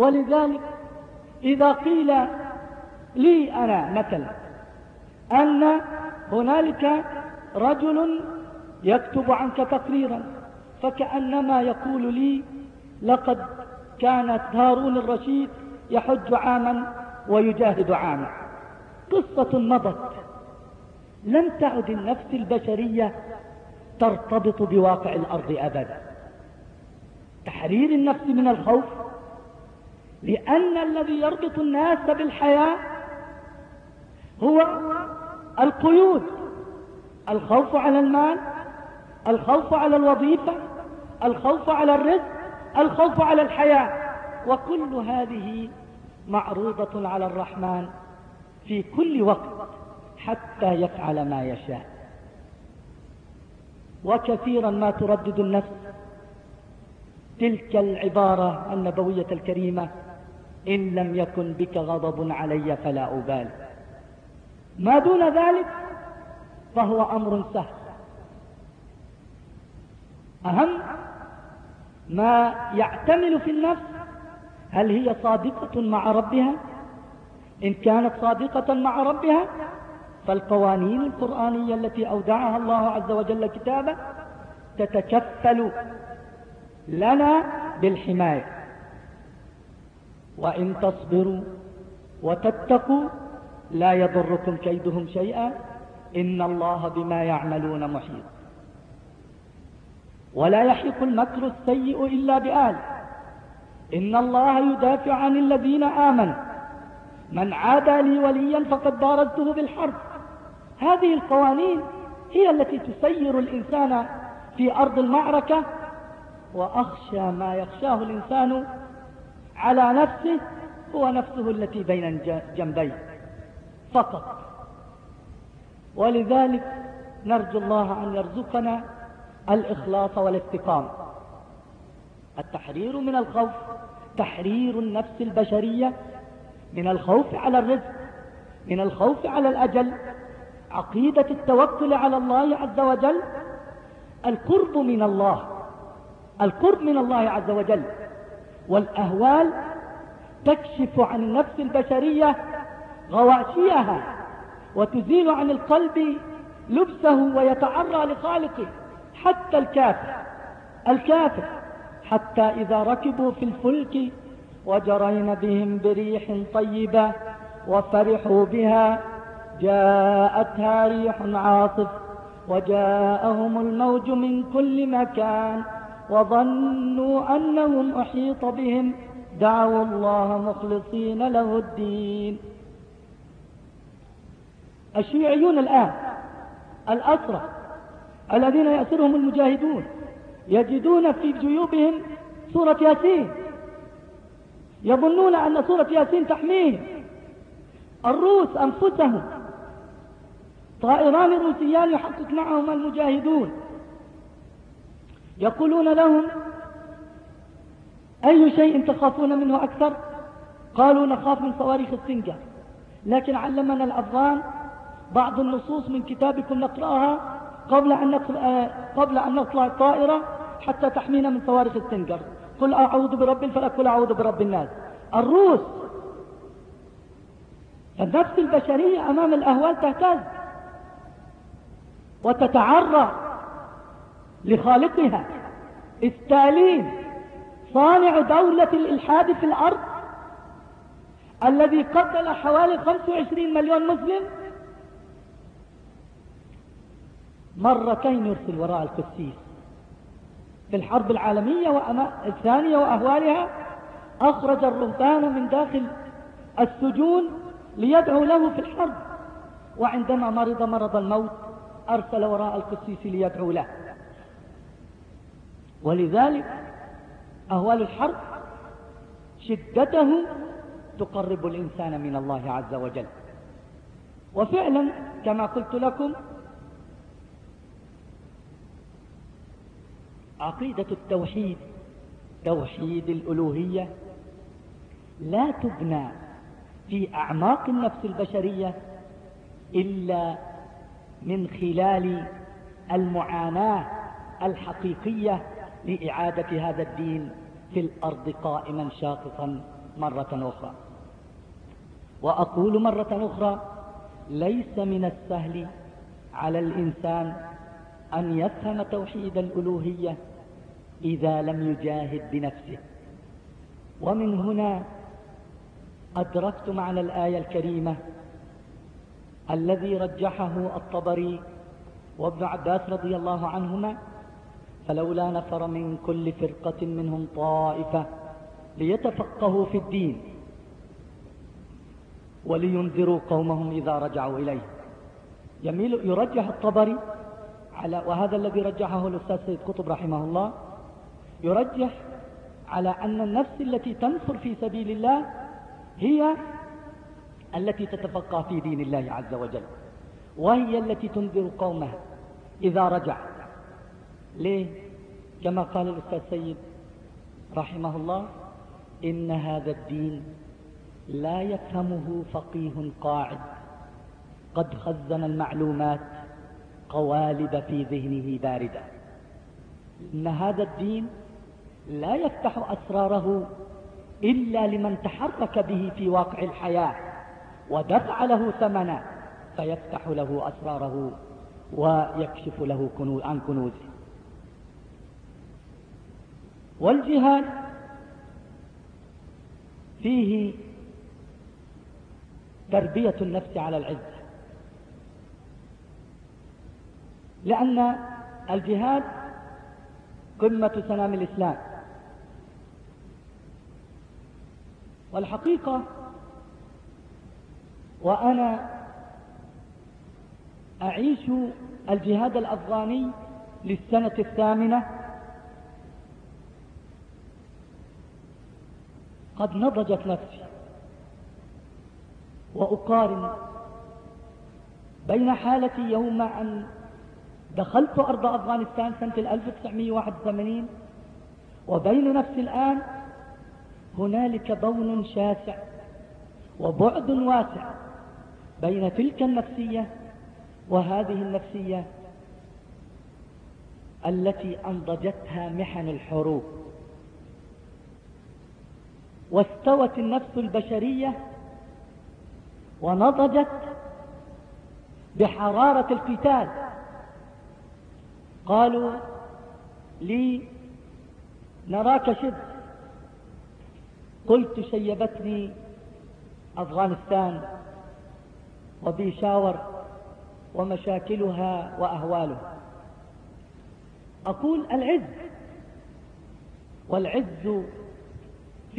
ولذلك إذا قيل لي أنا مثلا أن هنالك رجل يكتب عنك تقريرا فكأنما يقول لي لقد كانت هارون الرشيد يحج عاما ويجاهد عاما. قصة مضت. لم تعد النفس البشرية ترتبط بواقع الأرض أبدا. تحرير النفس من الخوف لأن الذي يربط الناس بالحياة هو القيود الخوف على المال الخوف على الوظيفة الخوف على الرزق الخوف على الحياة. وكل هذه معروضة على الرحمن في كل وقت حتى يفعل ما يشاء. وكثيرا ما تردد النفس تلك العبارة النبوية الكريمة إن لم يكن بك غضب علي فلا أبالي ما دون ذلك فهو أمر سهل. أهم ما يعتمل في النفس هل هي صادقة مع ربها؟ إن كانت صادقة مع ربها فالقوانين القرآنية التي أودعها الله عز وجل كتابه تتكفل لنا بالحماية. وإن تصبروا وتتقوا لا يضركم كيدهم شيئا إن الله بما يعملون محيط. ولا يحيق المكر السيء إلا بآل. إن الله يدافع عن الذين آمنوا. من عادى لي وليا فقد بارزته بالحرب. هذه القوانين هي التي تسير الإنسان في أرض المعركة وأخشى ما يخشاه الإنسان على نفسه هو نفسه التي بين جنبيه فقط. ولذلك نرجو الله أن يرزقنا الإخلاص والاستقامة التحرير من الخوف تحرير النفس البشرية من الخوف على الرزق من الخوف على الأجل. عقيدة التوكل على الله عز وجل القرب من الله القرب من الله عز وجل. والأهوال تكشف عن النفس البشرية غواشيها وتزيل عن القلب لبسه ويتعرى لخالقه حتى الكافر. الكافر حتى إذا ركبوا في الفلك وجرين بهم بريح طيبة وفرحوا بها جاءتها ريح عاصف وجاءهم الموج من كل مكان. وظنوا أنهم أحيط بهم. دعوا الله مخلصين له الدين. الشيوعيون الآن الأسرى الذين يأسرهم المجاهدون يجدون في جيوبهم سورة ياسين. يظنون أن سورة ياسين تحميهم. الروس أنفسهم طائران روسيان يحقق معهم المجاهدون. يقولون لهم أي شيء تخافون منه أكثر؟ قالوا نخاف من صواريخ السنجر لكن علمنا الأفغان بعض النصوص من كتابكم نقرأها قبل أن قبل أن نطلع الطائرة حتى تحمينا من صواريخ السنجر قل أعوذ برب الفلك قل أعوذ برب الناس. الروس النفس البشرية أمام الأهوال تهتز وتتعرى. لخالقها. ستالين صانع دولة الإلحاد في الأرض الذي قتل حوالي 25 مليون مسلم. مرتين يرسل وراء القسيس في الحرب العالمية الثانية وأهوالها أخرج الرهبان من داخل السجون ليدعوا له في الحرب. وعندما مرض مرض الموت أرسل وراء القسيس ليدعو له. ولذلك أهوال الحرب شدته تقرب الإنسان من الله عز وجل. وفعلا كما قلت لكم عقيدة التوحيد توحيد الألوهية لا تبنى في أعماق النفس البشرية إلا من خلال المعاناة الحقيقية لإعادة هذا الدين في الأرض قائما شاققا مرة أخرى. وأقول مرة أخرى ليس من السهل على الإنسان أن يفهم توحيد الألوهية إذا لم يجاهد بنفسه. ومن هنا أدركت معنى الآية الكريمة الذي رجحه الطبري وابن عباس رضي الله عنهما فلولا نفر من كل فرقة منهم طائفة ليتفقهوا في الدين ولينذروا قومهم إذا رجعوا إليه. يميل يرجح الطبري على وهذا الذي رجحه الأستاذ سيد قطب رحمه الله يرجح على أن النفس التي تنفر في سبيل الله هي التي تتفقه في دين الله عز وجل وهي التي تنذر قومها إذا رجع. ليه؟ كما قال الأستاذ سيد رحمه الله إن هذا الدين لا يفهمه فقيه قاعد. قد خزن المعلومات قوالب في ذهنه باردة. إن هذا الدين لا يفتح أسراره إلا لمن تحرك به في واقع الحياة ودفع له ثمنا فيفتح له أسراره ويكشف له عن كنوزه. والجهاد فيه تربية النفس على العزة. لأن الجهاد قمة سنام الإسلام. والحقيقة وأنا أعيش الجهاد الأفغاني للسنة الثامنة قد نضجت نفسي. وأقارن بين حالتي يوم أن دخلت أرض أفغانستان سنة 1981 وبين نفسي الآن هنالك بون شاسع وبعد واسع بين تلك النفسية وهذه النفسية التي أنضجتها محن الحروب. واستوت النفس البشرية ونضجت بحرارة القتال. قالوا لي نراك شد قلت شيبتني أفغانستان وبيشاور ومشاكلها وأهوالها أقول العز والعز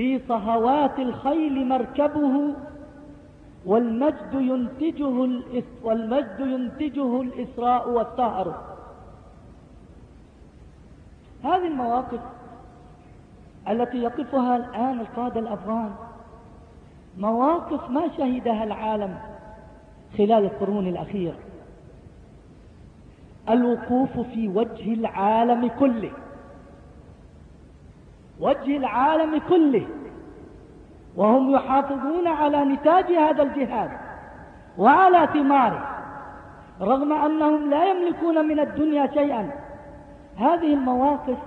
في صهوات الخيل مركبه والمجد ينتجه والمجد ينتجه الإسراء والسهر هذه المواقف التي يقفها الآن القادة الأفغان مواقف ما شهدها العالم خلال القرون الأخيرة الوقوف في وجه العالم كله. وجه العالم كله. وهم يحافظون على نتاج هذا الجهاد وعلى ثماره رغم أنهم لا يملكون من الدنيا شيئا. هذه المواقف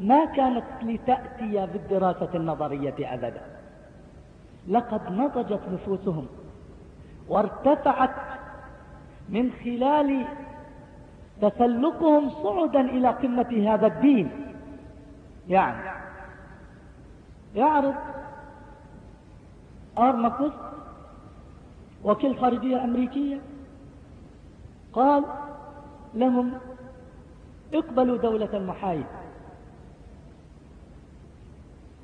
ما كانت لتأتي بالدراسة النظرية أبدا. لقد نضجت نفوسهم وارتفعت من خلال تسلقهم صعدا إلى قمة هذا الدين. يعني يعرض آرمكوس وكيل الخارجية الأمريكية قال لهم اقبلوا دولة محايد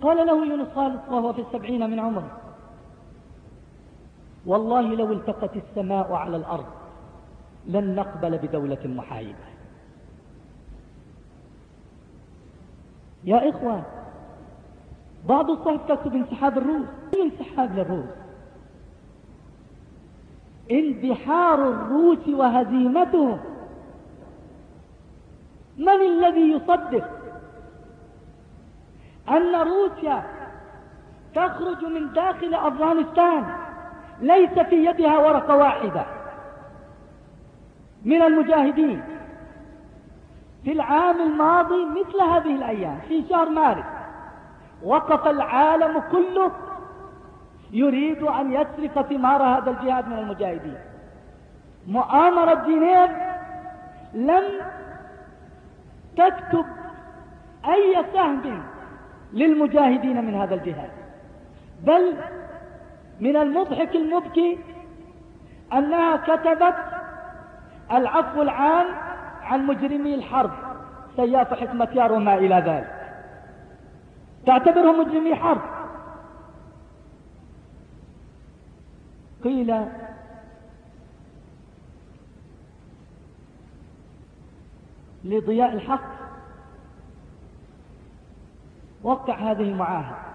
قال له يونس خالد وهو في السبعين من عمره والله لو التقت السماء على الأرض لن نقبل بدولة محايدة يا إخوان بعض الصحف تكتب انسحاب الروس. أي انسحاب للروس؟ اندحار الروس وهزيمتهم. من الذي يصدق أن روسيا تخرج من داخل أفغانستان ليس في يدها ورقة واحدة؟ من المجاهدين. في العام الماضي مثل هذه الأيام في شهر مارس وقف العالم كله يريد أن يسرق ثمار هذا الجهاد من المجاهدين. مؤامرة جنيف لم تكتب أي سهم للمجاهدين من هذا الجهاد. بل من المضحك المبكي أنها كتبت العفو العام عن مجرمي الحرب سياف حكمة يار وما إلى ذلك. تعتبرهم مجرمي حرب. قيل لضياء الحق وقع هذه المعاهدة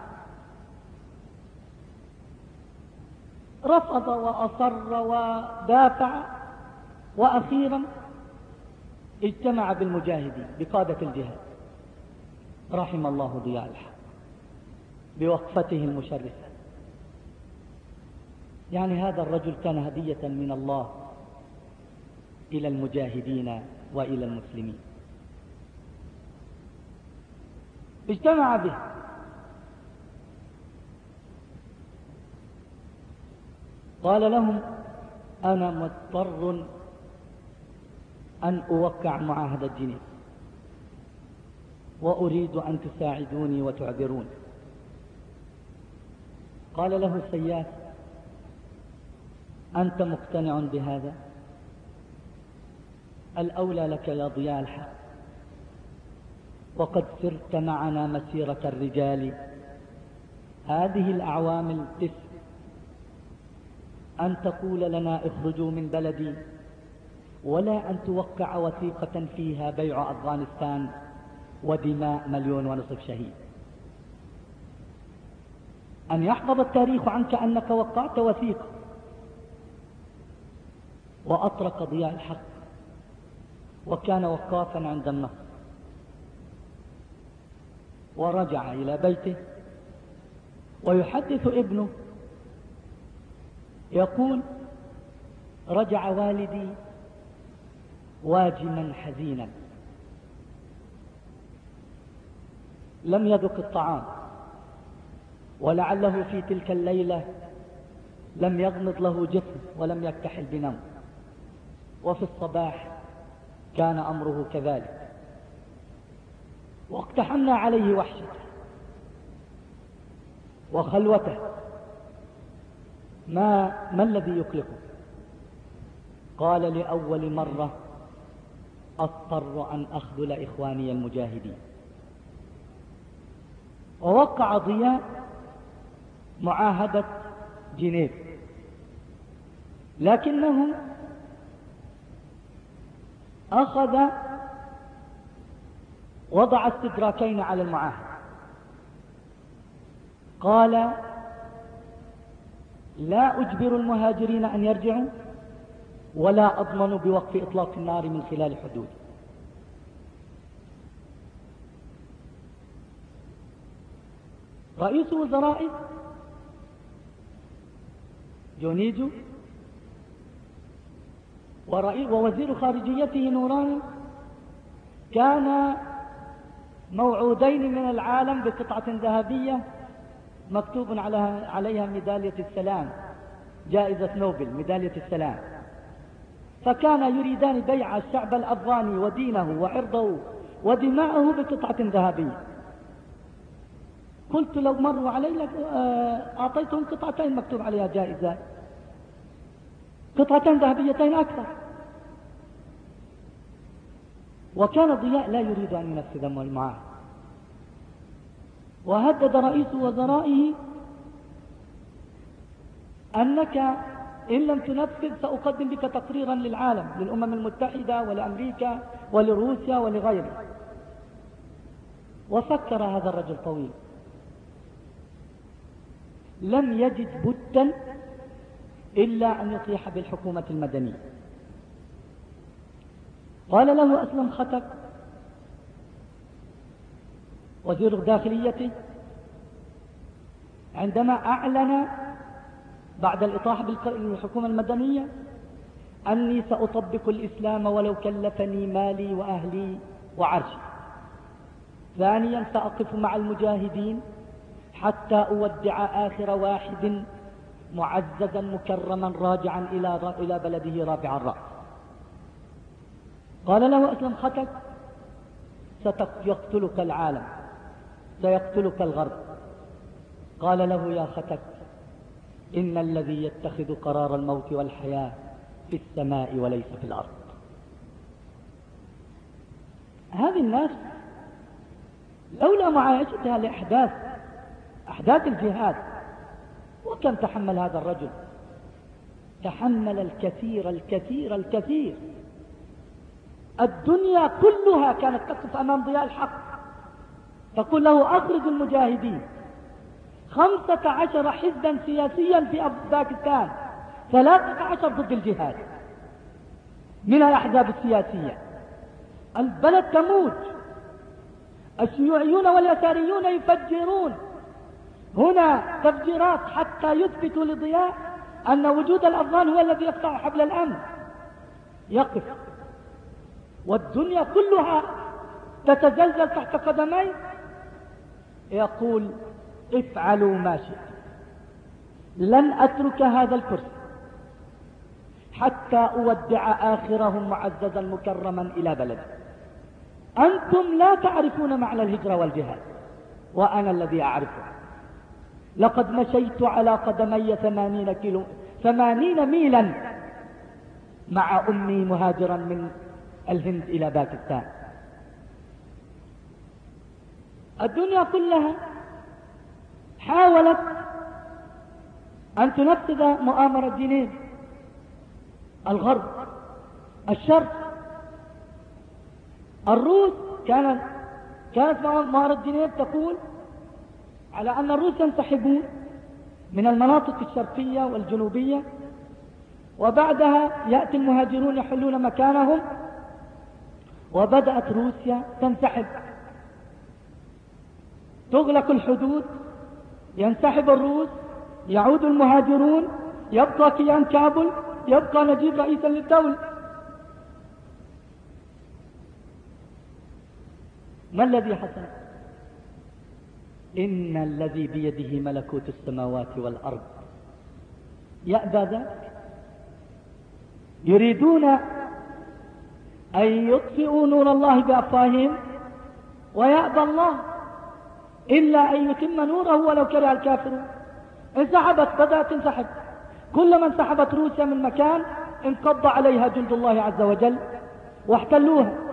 رفض وأصر ودافع وأخيرا اجتمع بالمجاهدين بقادة الجهاد. رحم الله ضياء الحق. بوقفته المشرفة يعني هذا الرجل كان هدية من الله إلى المجاهدين وإلى المسلمين. اجتمع به. قال لهم أنا مضطر أن أوقع معاهدة جنيف وأريد أن تساعدوني وتعذروني. قال له السياف أنت مقتنع بهذا؟ الأولى لك يا ضياء الحق وقد سرت معنا مسيرة الرجال. هذه الأعوام التسع أن تقول لنا اخرجوا من بلدي ولا أن توقع وثيقة فيها بيع أفغانستان ودماء مليون ونصف شهيد. أن يحفظ التاريخ عنك أنك وقعت وثيقة. وأطرق ضياء الحق. وكان وقافا عند النصر. ورجع إلى بيته. ويحدث ابنه. يقول رجع والدي واجما حزينا. لم يذق الطعام. ولعله في تلك الليلة لم يغمض له جسم ولم يكتحل بنوم. وفي الصباح كان أمره كذلك. واقتحمنا عليه وحشته وخلوته. ما ما الذي يقلقه قال لأول مرة أضطر أن أخذل إخواني المجاهدين. ووقع ضياء معاهدة جنيف. لكنه أخذ وضع استدراكين على المعاهد. قال لا أجبر المهاجرين أن يرجعوا ولا أضمن بوقف إطلاق النار من خلال حدود. رئيس وزرائه جونيجو. ووزير خارجيته نوراني كان موعودين من العالم بقطعة ذهبية مكتوب عليها ميدالية السلام جائزة نوبل ميدالية السلام. فكان يريدان بيع الشعب الأفغاني ودينه وعرضه ودماءه بقطعة ذهبية. قلت لو مروا علي آه، أعطيتهم قطعتين مكتوب عليها جائزة. قطعتين ذهبيتين أكثر. وكان ضياء لا يريد أن ينفذ المعاهد وهدد رئيس وزرائه أنك إن لم تنفذ سأقدم بك تقريرا للعالم للأمم المتحدة ولأمريكا ولروسيا ولغيره وفكر هذا الرجل طويل. لم يجد بدا إلا أن يطيح بالحكومة المدنية. قال له أسلم خطك وزير داخليته عندما أعلن بعد الإطاحة بالحكومة المدنية أني سأطبق الإسلام ولو كلفني مالي وأهلي وعرشي. ثانيا سأقف مع المجاهدين حتى أودع آخر واحد معززا مكرما راجعا إلى إلى بلده رافع الرأس قال له أسلم ختك سيقتلك العالم سيقتلك الغرب. قال له يا ختك إن الذي يتخذ قرار الموت والحياة في السماء وليس في الأرض. هذه الناس لولا معايشتها لأحداث أحداث الجهاد. وكم تحمل هذا الرجل؟ تحمل الكثير الكثير الكثير. الدنيا كلها كانت تقف أمام ضياء الحق. تقول له أخرج المجاهدين. خمسة عشر حزبا سياسيا في باكستان. ثلاثة عشر ضد الجهاد. من الأحزاب السياسية. البلد تموت. الشيوعيون واليساريون يفجرون. هنا تفجيرات حتى يثبتوا لضياء أن وجود الأفغان هو الذي يقطع حبل الأمن. يقف. والدنيا كلها تتزلزل تحت قدميه يقول افعلوا ما شئت. لن أترك هذا الكرسي حتى أودع آخرهم معززا مكرما إلى بلدي. أنتم لا تعرفون معنى الهجرة والجهاد وأنا الذي أعرفه لقد مشيت على قدمي ثمانين كيلو ثمانين ميلا مع أمي مهاجرا من الهند إلى باكستان. الدنيا كلها حاولت أن تنفذ مؤامرة جنيف الغرب الشرق الروس. كانت كانت مؤامرة جنيف تقول على أن الروس ينسحبون من المناطق الشرقية والجنوبية وبعدها يأتي المهاجرون يحلون مكانهم وبدأت روسيا تنسحب. تغلق الحدود ينسحب الروس يعود المهاجرون يبقى كيان كابل يبقى نجيب رئيسا للدولة. ما الذي حصل؟ إن الذي بيده ملكوت السماوات والأرض. يأبى ذلك. يريدون أن يطفئوا نور الله بأفواههم ويأبى الله إلا أن يتم نوره ولو كره الكافرون. انسحبت بدأت تنسحب كلما انسحبت روسيا من مكان انقض عليها جند الله عز وجل واحتلوها.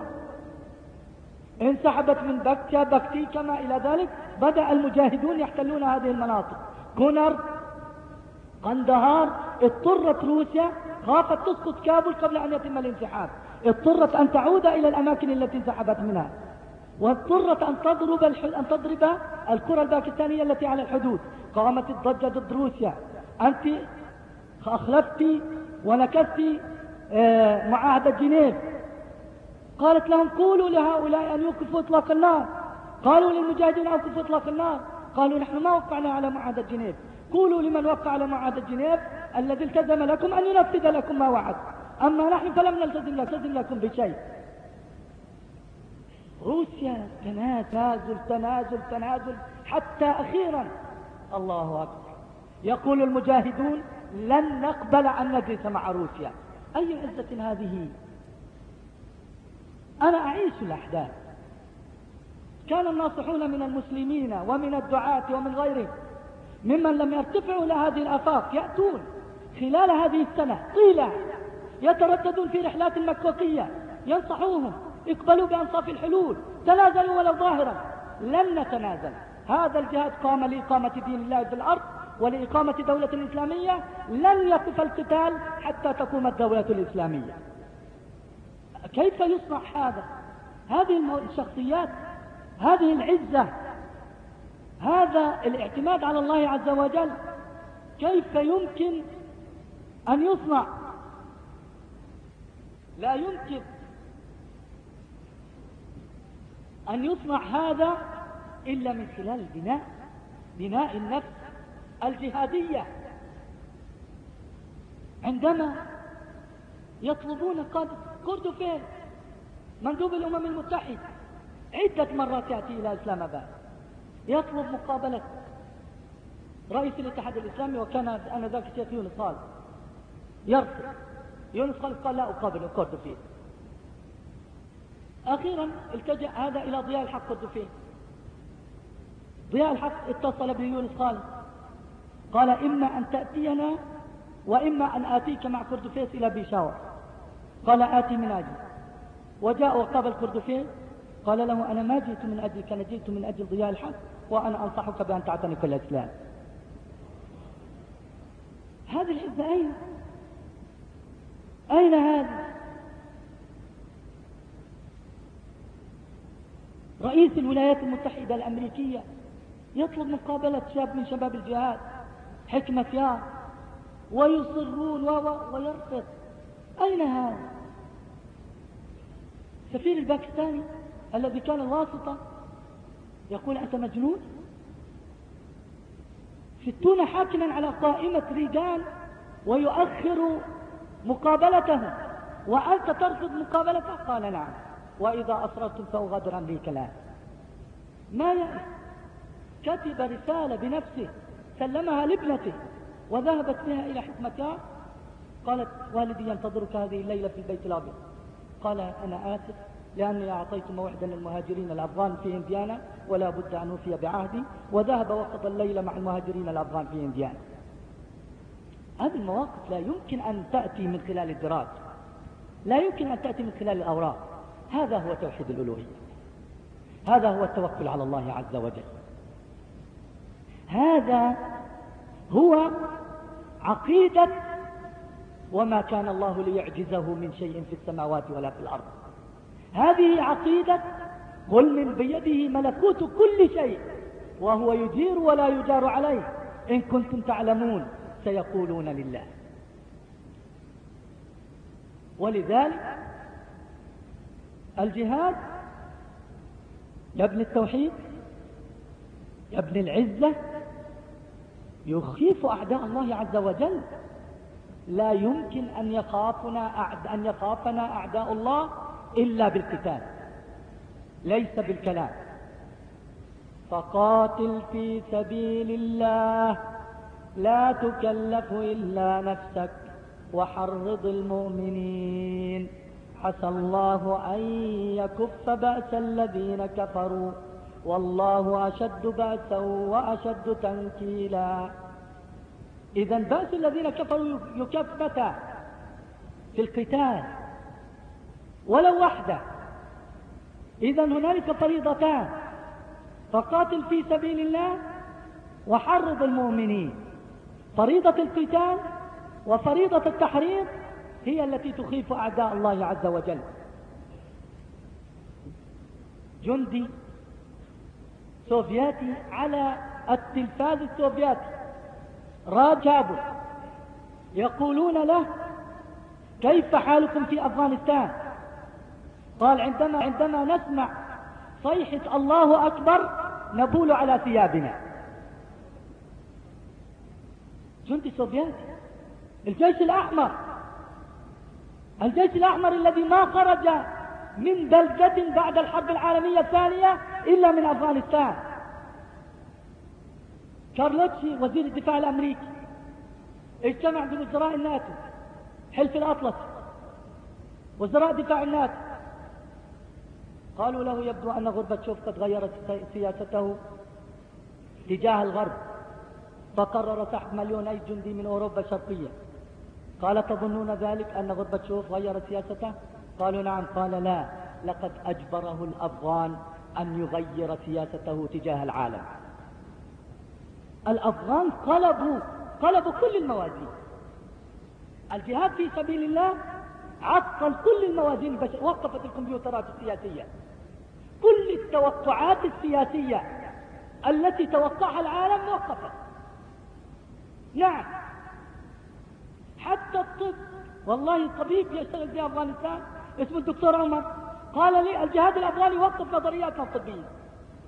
انسحبت من بكة بكتي كما إلى ذلك بدأ المجاهدون يحتلون هذه المناطق. كونر قندهار اضطرت روسيا خافت تسقط كابل قبل أن يتم الانسحاب. اضطرت أن تعود إلى الأماكن التي انسحبت منها. واضطرت أن تضرب أن تضرب الكرة الباكستانية التي على الحدود. قامت الضجة ضد روسيا. أنت أخلفت ونكست آه، معاهدة جنيف. قالت لهم قولوا لهؤلاء أن يوقفوا إطلاق النار. قالوا للمجاهدين أوقفوا إطلاق النار. قالوا نحن ما وقعنا على معاهدة جنيف قولوا لمن وقع على معاهدة جنيف الذي التزم لكم أن ينفذ لكم ما وعد. أما نحن فلم نلتزم لكم بشيء. روسيا تنازل تنازل تنازل حتى أخيرا. الله أكبر. يقول المجاهدون لن نقبل أن نجلس مع روسيا. أي عزة هذه؟ أنا أعيش الأحداث. كان الناصحون من المسلمين ومن الدعاة ومن غيرهم ممن لم يرتفعوا إلى هذه الآفاق يأتون خلال هذه السنة. طيلة يترددون في رحلات مكوكية ينصحوهم اقبلوا بأنصاف الحلول تنازلوا ولو ظاهرا. لن نتنازل. هذا الجهاد قام لإقامة دين الله في الأرض ولإقامة دولة إسلامية. لن يقف القتال حتى تقوم الدولة الإسلامية. كيف يصنع هذا؟ هذه الشخصيات هذه العزة هذا الاعتماد على الله عز وجل كيف يمكن أن يصنع؟ لا يمكن أن يصنع هذا إلا من خلال البناء بناء النفس الجهادية. عندما يطلبون كردو فين؟ مندوب الأمم المتحدة. عدة مرات يأتي إلى إسلام آباد. يطلب مقابلة رئيس الاتحاد الإسلامي وكان آنذاك الشيخ يونس خالد. يرفض. يونس خالد قال لا أقابل الكردفين أخيرا التجأ هذا إلى ضياء الحق الكردفين ضياء الحق اتصل بيونس خالد. قال إما أن تأتينا وإما أن آتيك مع كردفيس إلى بيشاور. قال آتي من أجل. وجاء وقابل كردفيس قال له أنا ما جئت من أجلك أنا جئت من أجل ضياء الحق وأنا أنصحك بأن تعتنق الإسلام. هذه العزة أين؟ أين هذا رئيس الولايات المتحدة الأمريكية يطلب مقابلة شاب من شباب الجهاد حكمة يا ويصرون ويرفض. أين هذا السفير الباكستاني الذي كان الواسطة يقول أنت مجنون؟ ستون حاكما على قائمة ريجان ويؤخر مقابلته وأنت ترفض مقابلته؟ قال نعم. وإذا أصررتم فأغادر أمريكا الآن ما يأس كتب رسالة بنفسه سلمها لابنته وذهبت بها إلى حكمتها. قالت والدي ينتظرك هذه الليلة في البيت الأبيض. قال أنا آسف لأني أعطيت موعدا للمهاجرين الأفغان في إنديانا ولا بد أن أوفي بعهدي وذهب وقضى الليلة مع المهاجرين الأفغان في إنديانا. هذه المواقف لا يمكن أن تأتي من خلال الدراج لا يمكن أن تأتي من خلال الأوراق. هذا هو توحيد الألوهية. هذا هو التوكل على الله عز وجل. هذا هو عقيدة وما كان الله ليعجزه من شيء في السماوات ولا في الأرض. هذه عقيدة قل من بيده ملكوت كل شيء وهو يجير ولا يجار عليه. إن كنتم تعلمون سيقولون لله. ولذلك الجهاد يبني التوحيد يبني العزة يخيف أعداء الله عز وجل لا يمكن أن يخافنا أن يخافنا أعداء الله إلا بالقتال. ليس بالكلام. فقاتل في سبيل الله. لا تكلف إلا نفسك. وحرض المؤمنين. عسى الله أن يكف بأس الذين كفروا. والله أشد بأسا وأشد تنكيلا. إذا بأس الذين كفروا يكف متى في القتال ولو وحده. إذا هنالك فريضتان فقاتل في سبيل الله وحرض المؤمنين. فريضة القتال وفريضة التحريض هي التي تخيف أعداء الله عز وجل. جندي سوفياتي على التلفاز السوفياتي. راجابوا يقولون له كيف حالكم في أفغانستان؟ قال عندما عندما نسمع صيحة الله أكبر نبول على ثيابنا. جندي سوفياتي الجيش الأحمر الجيش الأحمر الذي ما خرج من بلدة بعد الحرب العالمية الثانية إلا من أفغانستان. كارلوتشي وزير الدفاع الأمريكي. اجتمع بوزراء الناتو حلف الأطلسي وزراء دفاع الناتو. قالوا له يبدو أن غربتشوف قد غيرت سياسته تجاه الغرب فقرر سحب مليوني جندي من أوروبا الشرقية قال تظنون ذلك أن غربتشوف غير سياسته؟ قالوا نعم. قال لا لقد أجبره الأفغان أن يغير سياسته تجاه العالم. الأفغان قلبوا قلبوا كل الموازين. الجهاد في سبيل الله عطل كل الموازين البشر. وقفت الكمبيوترات السياسية. كل التوقعات السياسية التي توقعها العالم وقفت. نعم. حتى الطب. والله طبيب يشتغل في أفغانستان اسمه الدكتور عمر. قال لي الجهاد الأفغاني وقف نظرياتنا الطبية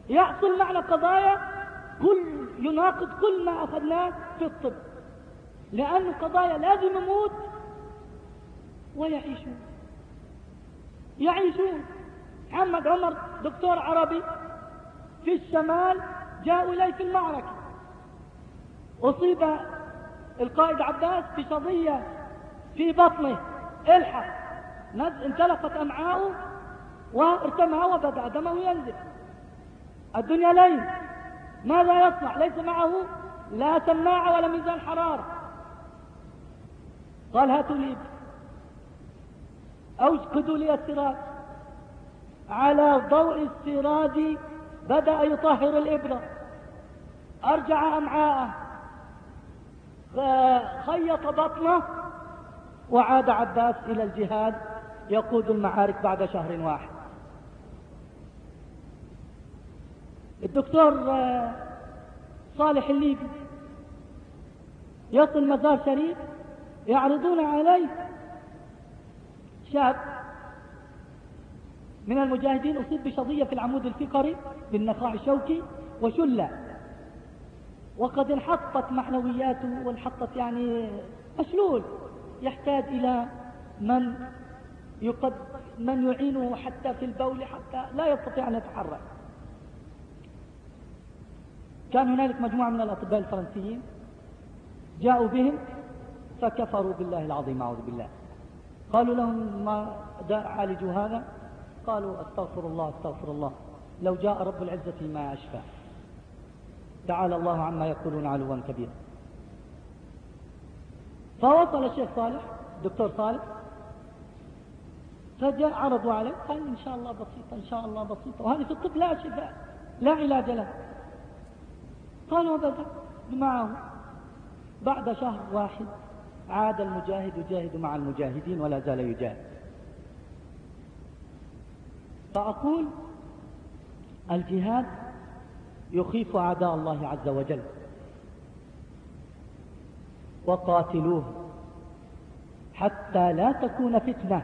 يحصل معنا قضايا كل يناقض كل ما أخذناه في الطب. لأن قضايا لازم يموت ويعيشون. يعيشون. محمد عمر دكتور عربي في الشمال جاءوا إليه في المعركة. أصيب القائد عباس بشظية في بطنه. الحق. انتلقت أمعاؤه وارتمى وبدأ دمه ينزل الدنيا ليل. ماذا يصنع؟ ليس معه لا سماعة ولا ميزان حرارة قال هاتوا لي أوجدوا لي السراج. على ضوء السراج بدأ يطهر الإبرة أرجع أمعاءه. خيط بطنه وعاد عباس إلى الجهاد يقود المعارك بعد شهر واحد. الدكتور آه، صالح الليبي يصل مزار شريف يعرضون عليه شاب من المجاهدين أصيب بشظية في العمود الفقري بالنخاع الشوكي وشلة. وقد انحطت معنوياته وانحطت يعني مشلول. يحتاج إلى من يقد من يعينه حتى في البول حتى لا يستطيع أن يتحرك. كان هنالك مجموعة من الأطباء الفرنسيين جاءوا بهم فكفروا بالله العظيم أعوذ بالله. قالوا لهم ما عالجوا هذا؟ قالوا أستغفر الله أستغفر الله. لو جاء رب العزة ما أشفى. تعالى الله عما يقولون علوا كبيرا. فوصل الشيخ صالح دكتور صالح فجاء عرضوا عليه قال إن شاء الله بسيطة إن شاء الله بسيطة. وهذه في الطب لا شفاء لا علاج له. قالوا بدأ معه. بعد شهر واحد عاد المجاهد يجاهد مع المجاهدين ولا زال يجاهد. فأقول الجهاد يخيف أعداء الله عز وجل. وقاتلوه حتى لا تكون فتنة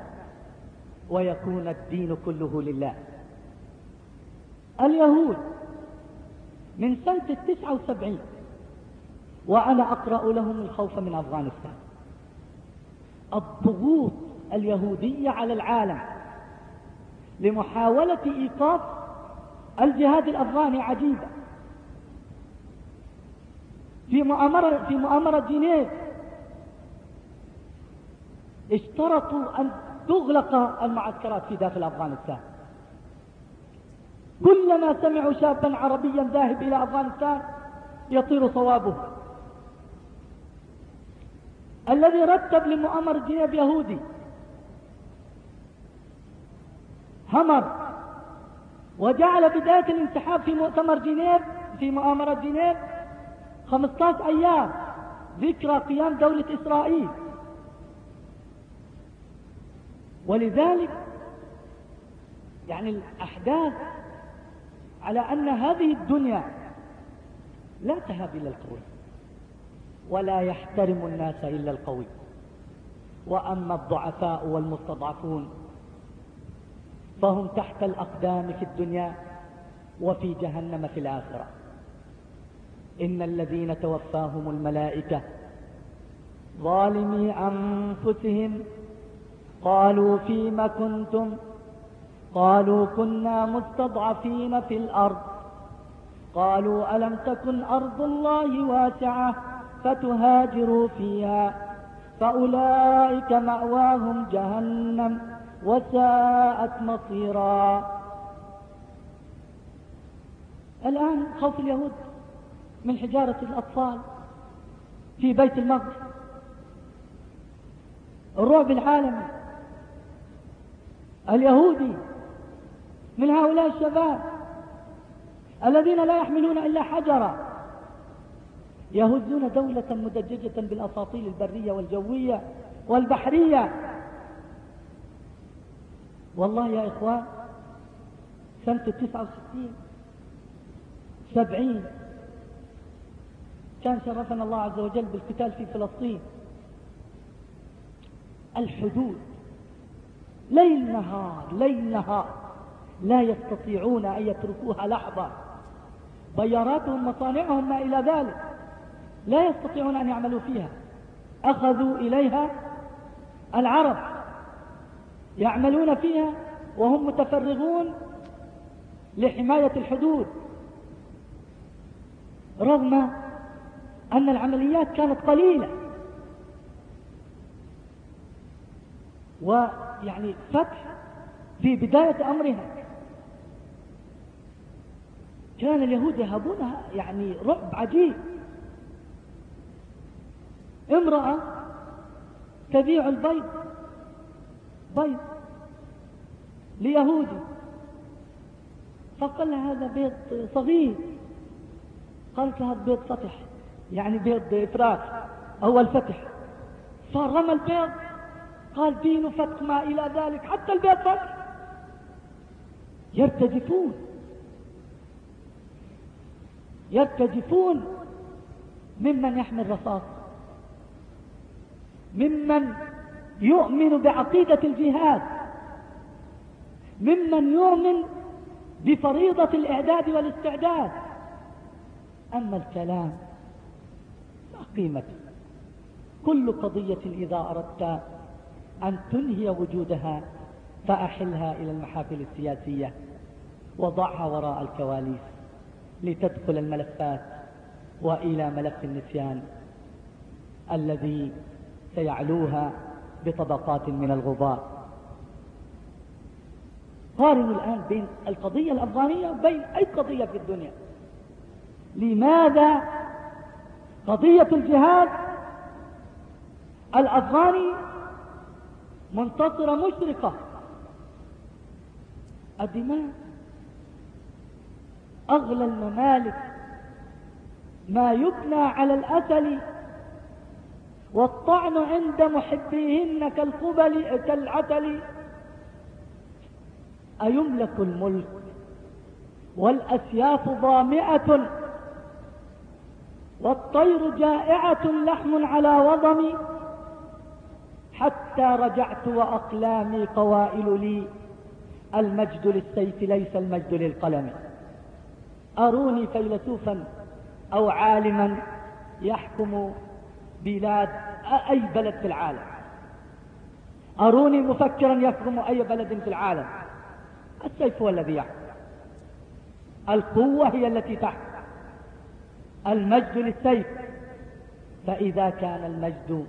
ويكون الدين كله لله. اليهود من سنة التسعة وسبعين. وأنا أقرأ لهم الخوف من أفغانستان. الضغوط اليهودية على العالم لمحاولة إيقاف الجهاد الأفغاني عجيبة في مؤامرة في مؤامرة جنيف اشترطوا أن تغلق المعسكرات في داخل أفغانستان. كلما سمعوا شابا عربيا ذاهب إلى أفغانستان يطير صوابه. الذي رتب لمؤامرة جنيف يهودي. همر. وجعل بداية الانسحاب في مؤتمر جنيف في مؤامرة جنيف 15 أيام. ذكرى قيام دولة إسرائيل. ولذلك يعني الأحداث على أن هذه الدنيا لا تهاب إلا القوي ولا يحترم الناس إلا القوي. وأما الضعفاء والمستضعفون فهم تحت الأقدام في الدنيا وفي جهنم في الآخرة. إن الذين توفاهم الملائكة ظالمي أنفسهم قالوا فيم كنتم قالوا كنا مستضعفين في الأرض. قالوا ألم تكن أرض الله واسعة فتهاجروا فيها فأولئك مأواهم جهنم وساءت مصيرا. الآن خوف اليهود من حجارة الأطفال في بيت المقدس. الرعب العالمي. اليهودي من هؤلاء الشباب الذين لا يحملون إلا حجرا يهزون دولة مدججة بالأساطيل البرية والجوية والبحرية. والله يا إخوان سنة التسعة وستين سبعين كان شرفنا الله عز وجل بالقتال في فلسطين. الحدود ليل نهار ليل نهار. لا يستطيعون أن يتركوها لحظة. بياراتهم مصانعهم ما إلى ذلك. لا يستطيعون أن يعملوا فيها. أخذوا إليها العرب. يعملون فيها وهم متفرغون لحماية الحدود. رغم أن العمليات كانت قليلة. ويعني فتح في بداية أمرها. كان اليهود يهبونها يعني رعب عجيب. امرأة تبيع البيض بيض ليهودي فقال لها هذا بيض صغير. قالت لها بيض فتح يعني بيض فراخ أول فتح فرمى البيض قال دين فتح ما إلى ذلك حتى البيض فتح. يرتجفون. يرتجفون ممن يحمل رصاص ممن يؤمن بعقيدة الجهاد ممن يؤمن بفريضة الإعداد والاستعداد. أما الكلام لا قيمة كل قضية إذا أردت أن تنهي وجودها فأحلها إلى المحافل السياسية وضعها وراء الكواليس. لتدخل الملفات وإلى ملف النسيان الذي سيعلوها بطبقات من الغبار. قارنوا الآن بين القضية الأفغانية وبين أي قضية في الدنيا. لماذا قضية الجهاد الأفغاني منتصرة مشرقة؟ الدماء أغلى الممالك. ما يبنى على الأسل. والطعن عند محبيهن كالقبل كالعتل أيملك الملك. والأسياف ضامئة. والطير جائعة لحم على وضم. حتى رجعت وأقلامي قوائل لي. المجد للسيف ليس المجد للقلم. أروني فيلسوفا أو عالما يحكم بلاد أي بلد في العالم. أروني مفكرا يحكم أي بلد في العالم. السيف هو الذي يحكم. القوة هي التي تحكم. المجد للسيف. فإذا كان المجد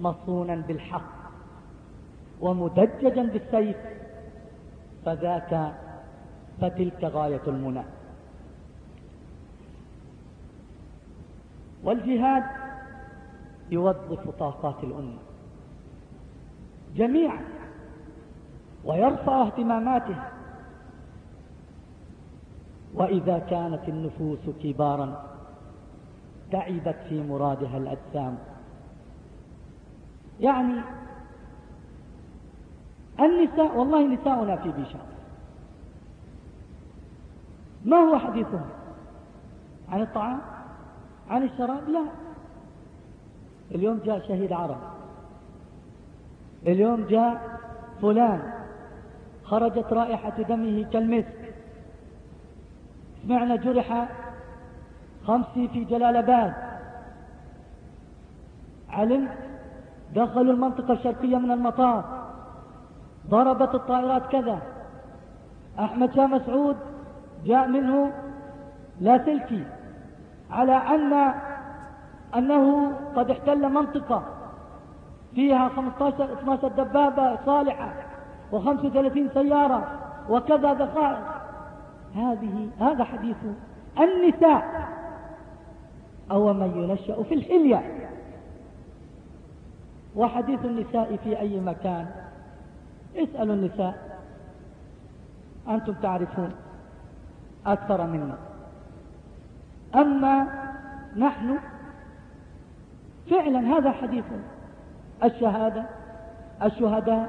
مصونا بالحق ومدججا بالسيف فذاك فتلك غاية المنى. والجهاد يوظف طاقات الأمة جميعا ويرفع اهتماماتها. وإذا كانت النفوس كبارا تعبت في مرادها الأجسام. يعني النساء والله نساؤنا في بيشان. ما هو حديثهم؟ عن الطعام؟ عن الشراب لا. اليوم جاء شهيد عرب. اليوم جاء فلان. خرجت رائحة دمه كالمسك. سمعنا جرح خمسي في جلال آباد. علمت دخلوا المنطقة الشرقية من المطار. ضربت الطائرات كذا. أحمد شاه مسعود جاء منه لاسلكي على أن أنه قد احتل منطقة فيها 15 12 دبابة صالحة و35 سيارة وكذا دقائق. هذه هذا حديث النساء. أو من ينشأ في الحلية. وحديث النساء في أي مكان. اسألوا النساء. أنتم تعرفون أكثر منا. أما نحن فعلا هذا حديث الشهادة الشهداء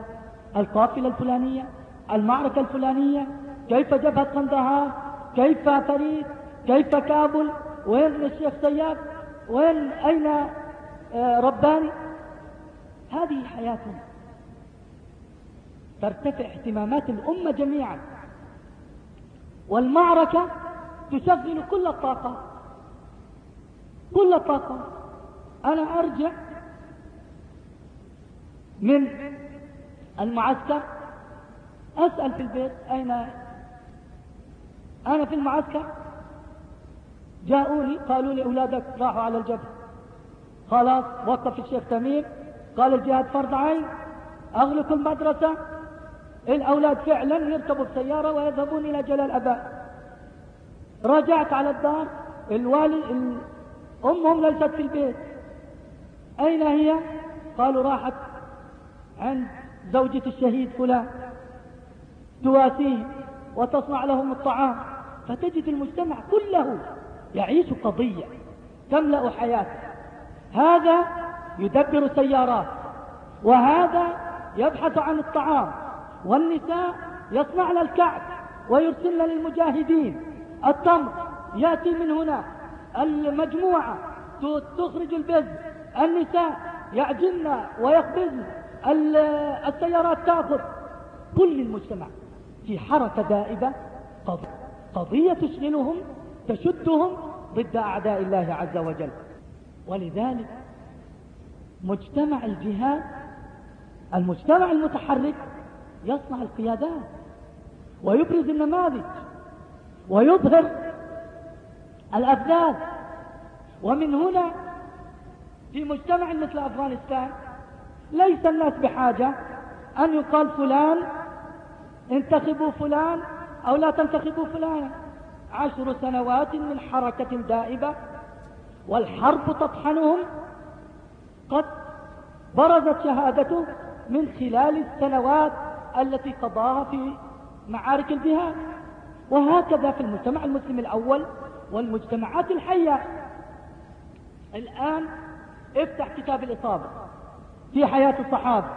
القافلة الفلانية المعركة الفلانية كيف جبهة قندهار كيف فريد كيف كابل وين الشيخ سياب وين أين آه، رباني؟ هذه حياتنا ترتفع اهتمامات الأمة جميعا. والمعركة تشغل كل الطاقة. كل الطاقة أنا أرجع من المعسكر أسأل في البيت أين أنا في المعسكر. جاءوني قالوا لي أولادك راحوا على الجبهة. خلاص وقف الشيخ تميم. قال الجهاد فرض عين. أغلقوا المدرسة. الأولاد فعلا يركبوا السيارة ويذهبون إلى جلال أباء. رجعت على الدار. الوالد أمهم ليست في البيت. أين هي؟ قالوا راحت عند زوجة الشهيد فلان. تواسيه وتصنع لهم الطعام. فتجد المجتمع كله يعيش قضية تملأ حياته. هذا يدبر سيارات وهذا يبحث عن الطعام والنساء يصنعن الكعب ويرسلن للمجاهدين. التمر يأتي من هنا المجموعة تخرج البز النساء يعجلن ويخبزن السيارات تأخذ. كل المجتمع في حركة دائبة قضية تشغلهم تشدهم ضد أعداء الله عز وجل. ولذلك مجتمع الجهاد المجتمع المتحرك يصنع القيادات ويبرز النماذج ويظهر الأفذاذ ومن هنا في مجتمع مثل أفغانستان ليس الناس بحاجة أن يقال فلان انتخبوا فلان أو لا تنتخبوا فلانا. عشر سنوات من حركة دائبة والحرب تطحنهم. قد برزت شهادته من خلال السنوات التي قضاها في معارك الجهاد وهكذا في المجتمع المسلم الأول والمجتمعات الحية. الآن افتح كتاب الإصابة في حياة الصحابة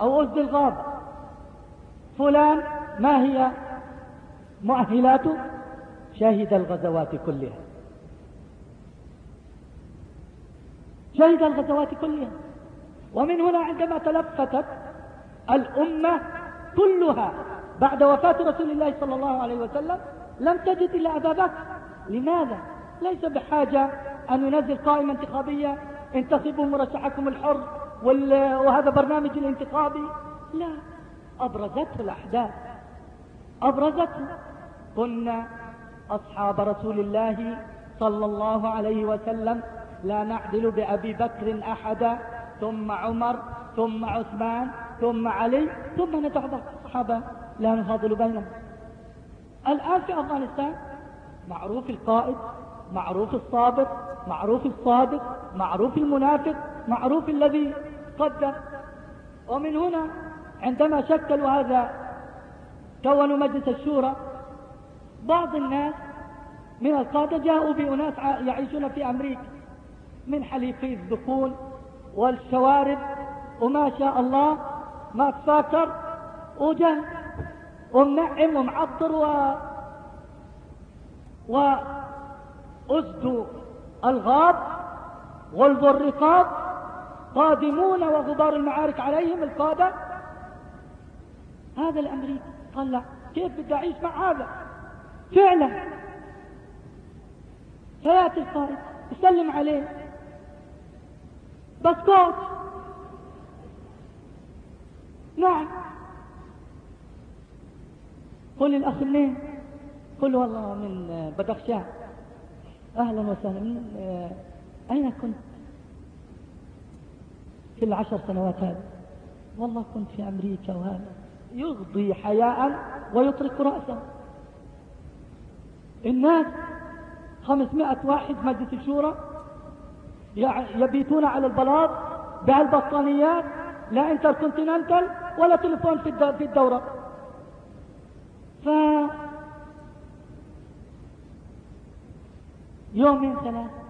أو أسد الغابة فلان ما هي؟ مؤهلاته شهد الغزوات كلها. شهد الغزوات كلها. ومن هنا عندما تلفتت الأمة كلها بعد وفاة رسول الله صلى الله عليه وسلم لم تجد إلا أبا بكر. لماذا؟ ليس بحاجة أن ينزل قائمة انتخابية؟ انتخبوا مرشحكم الحر وهذا برنامج الانتخابي؟ لا أبرزته الأحداث. أبرزته. كنا أصحاب رسول الله صلى الله عليه وسلم لا نعدل بأبي بكر أحدا ثم عمر ثم عثمان ثم علي ثم ندع الصحابة لا نفاضل بينهم. الآن في أفغانستان معروف القائد معروف الصابر معروف الصادق معروف المنافق معروف الذي قدر ومن هنا عندما شكلوا هذا كونوا مجلس الشورى بعض الناس من القادة جاءوا بأناس يعيشون في أمريكا من حليقي الذكون والشوارب وما شاء الله ما تفاكر وجاء ومنعم ومعطر و وأسد الغاب غلظ الرقاب قادمون وغبار المعارك عليهم القادة. هذا الأمريكي قال لا كيف بدي أعيش مع هذا؟ فعلا. فيأتي القائد يسلم عليه. بسكوت نعم. قل الأخ منين؟ قل والله من بدخشان. أهلا وسهلا. من أين كنت في العشر سنوات هذه؟ والله كنت في أمريكا وهذا. يغضي حياء ويطرق رأسه الناس خمسمائة واحد مجلس الشورى يبيتون على البلاط بهالبطانيات لا انتركونتيننتال ولا تلفون في الدورة. ف يومين ثلاثة.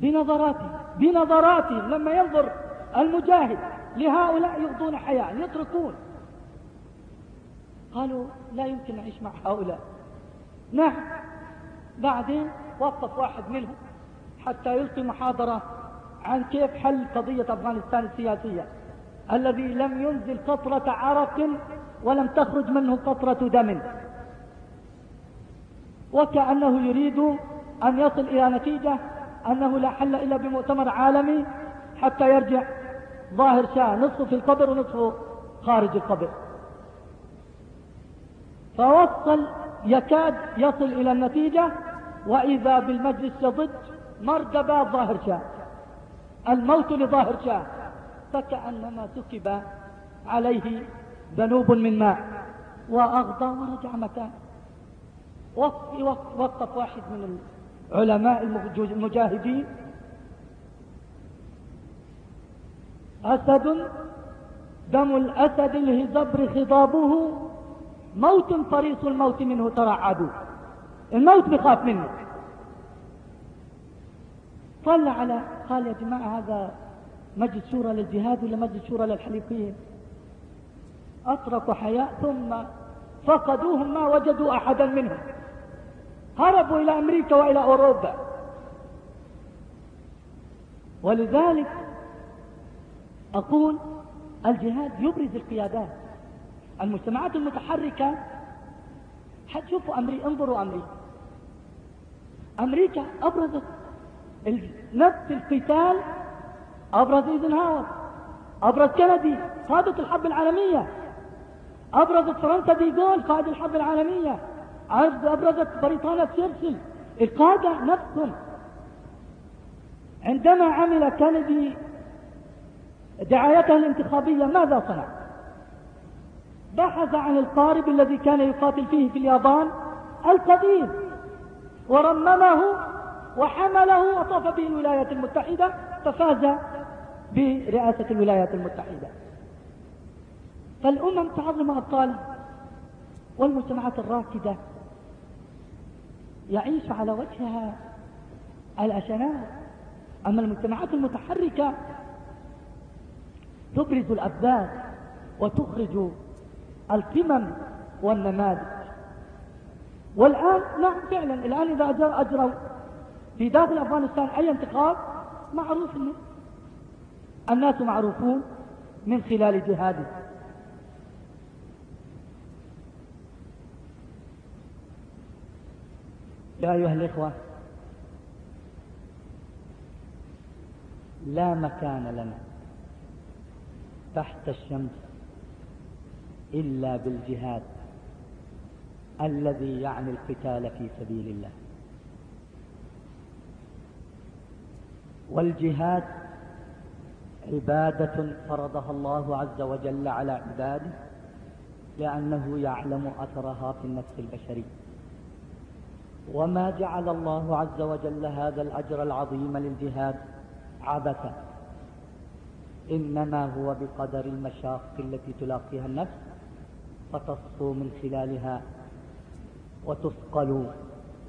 بنظراتي بنظراتي لما ينظر المجاهد لهؤلاء يغضون حياة يتركون. قالوا لا يمكن نعيش مع هؤلاء. نعم بعدين وقف واحد منهم حتى يلقي محاضرة عن كيف حل قضية أفغانستان السياسية الذي لم ينزل قطرة عرق ولم تخرج منه قطرة دم. وكأنه يريد أن يصل إلى نتيجة أنه لا حل إلا بمؤتمر عالمي حتى يرجع ظاهر شاه نصفه في القبر ونصفه خارج القبر. فوصل يكاد يصل إلى النتيجة وإذا بالمجلس يضج مردبات ظاهر شاه الموت لظاهر شاه فكأنما سكب عليه ذنوب من ماء. وأغضى ورجع مكان. وقف واحد من العلماء المجاهدين. أسد دم الأسد الهزبر خضابه. موت فريص الموت منه ترعدوا الموت بخاف منه. طلع على قال يا جماعة هذا مجلس شورى للجهاد ولا مجلس شورى للحليفين أطرقوا حياء ثم فقدوهم ما وجدوا أحدا منهم. هربوا إلى أمريكا وإلى أوروبا. ولذلك أقول الجهاد يبرز القيادات. المجتمعات المتحركة حتشوفوا أمريكا انظروا أمريكا. أمريكا أبرزت نفس القتال أبرز إيزنهاور أبرز كندي قادة الحرب العالمية. أبرزت فرنسا ديغول قائد الحرب العالمية. أبرزت بريطانيا تشرشل القادة نفسهم عندما عمل كندي دعايته الانتخابية ماذا صنع؟ بحث عن القارب الذي كان يقاتل فيه في اليابان القديم ورممه وحمله وطاف به الولايات المتحدة ففاز برئاسة الولايات المتحدة. فالأمم تعظم أبطالها والمجتمعات الراكدة. يعيش على وجهها الأشنات أما المجتمعات المتحركة تبرز الأبدان وتخرج القمم والنماذج. والآن نعم فعلا الآن إذا أجر أجروا في داخل أفغانستان أي انتخاب معروف الناس معروفون من خلال جهاده يا أيها الإخوة لا مكان لنا تحت الشمس إلا بالجهاد الذي يعني القتال في سبيل الله. والجهاد عبادة فرضها الله عز وجل على عباده لأنه يعلم أثرها في النفس البشري وما جعل الله عز وجل هذا الأجر العظيم للجهاد عبثا إنما هو بقدر المشاق التي تلاقيها النفس فتصفو من خلالها وتثقل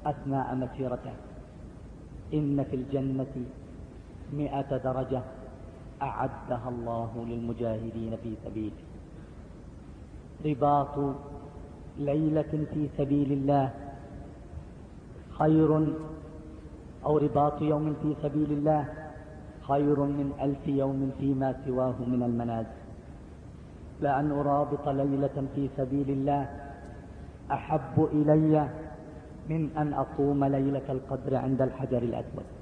أثناء مسيرته. إن في الجنة مئة درجة أعدها الله للمجاهدين في سبيله رباط ليلة في سبيل الله خير أو رباط يوم في سبيل الله خير من ألف يوم فيما سواه من المنازل. لأن أرابط ليلة في سبيل الله أحب إلي من أن أقوم ليلة القدر عند الحجر الأسود.